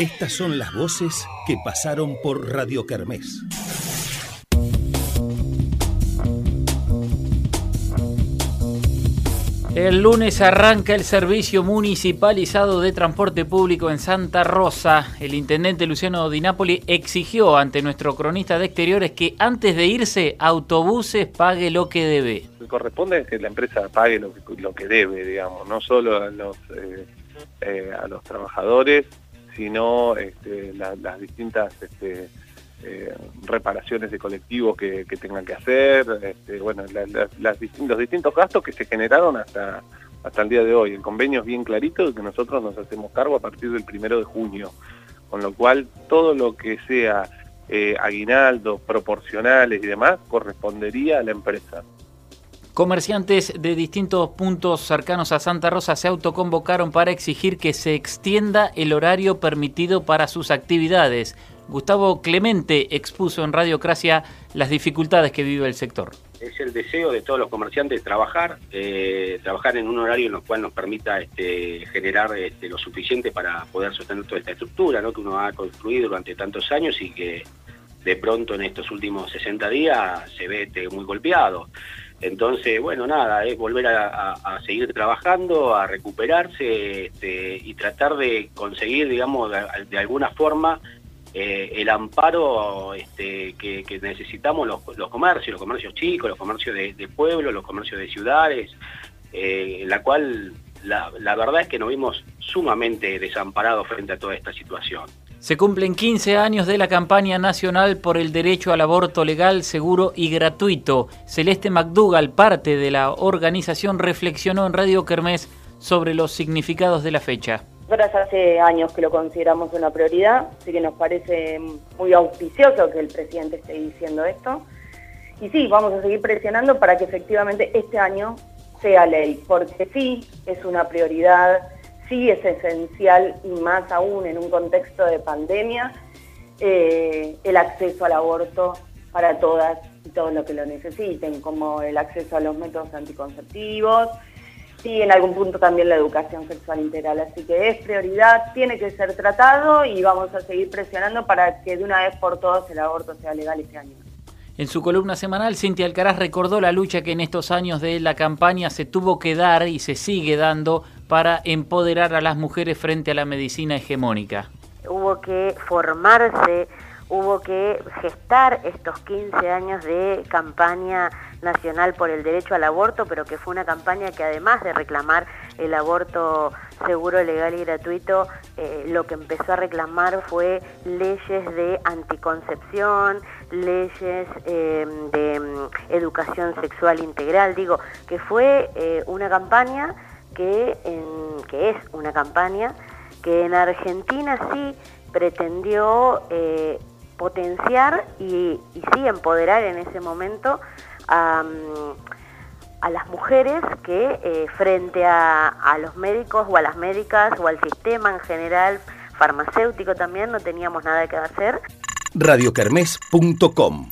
Estas son las voces que pasaron por Radio Kermés. El lunes arranca el servicio municipalizado de transporte público en Santa Rosa. El intendente Luciano Di Napoli exigió ante nuestro cronista de exteriores que antes de irse, autobuses pague lo que debe. Corresponde que la empresa pague lo que, lo que debe, digamos, no solo a los, eh, eh, a los trabajadores, sino este, las distintas este, eh, reparaciones de colectivos que, tengan que hacer, este, bueno, los distintos gastos que se generaron hasta, hasta el día de hoy. El convenio es bien clarito de que nosotros nos hacemos cargo a partir del primero de junio, con lo cual todo lo que sea eh, aguinaldos, proporcionales y demás, correspondería a la empresa. Comerciantes de distintos puntos cercanos a Santa Rosa se autoconvocaron para exigir que se extienda el horario permitido para sus actividades. Gustavo Clemente expuso en Radiocracia las dificultades que vive el sector. Es el deseo de todos los comerciantes trabajar, eh, trabajar en un horario en el cual nos permita este, generar este, lo suficiente para poder sostener toda esta estructura ¿no? que uno ha construido durante tantos años y que de pronto en estos últimos 60 días se ve este, muy golpeado. Entonces, bueno, nada, es volver a, seguir trabajando, a recuperarse este, y tratar de conseguir, digamos, de, alguna forma eh, el amparo este, que, necesitamos los, comercios, los comercios chicos, los comercios de, pueblo, los comercios de ciudades, eh, la cual la verdad es que nos vimos sumamente desamparados frente a toda esta situación. Se cumplen 15 años de la campaña nacional por el derecho al aborto legal, seguro y gratuito. Celeste McDougall, parte de la organización, reflexionó en Radio Kermés sobre los significados de la fecha. Nosotros hace años que lo consideramos una prioridad, así que nos parece muy auspicioso que el presidente esté diciendo esto. Y sí, vamos a seguir presionando para que efectivamente este año sea ley, porque sí es una prioridad sí es esencial y más aún en un contexto de pandemia, eh, el acceso al aborto para todas y todos los que lo necesiten, como el acceso a los métodos anticonceptivos y en algún punto también la educación sexual integral. Así que es prioridad, tiene que ser tratado y vamos a seguir presionando para que de una vez por todas el aborto sea legal este año. En su columna semanal, Cintia Alcaraz recordó la lucha que en estos años de la campaña se tuvo que dar y se sigue dando para empoderar a las mujeres frente a la medicina hegemónica. Hubo que formarse, hubo que gestar estos 15 años de campaña nacional por el derecho al aborto, pero que fue una campaña que además de reclamar el aborto seguro, legal y gratuito, eh, lo que empezó a reclamar fue leyes de anticoncepción, leyes eh, de mm, educación sexual integral, digo, que fue eh, una campaña que, es una campaña que en Argentina sí pretendió potenciar y, sí empoderar en ese momento a, las mujeres que eh, frente a, los médicos o a las médicas o al sistema en general farmacéutico también no teníamos nada que hacer. radiocarmes.com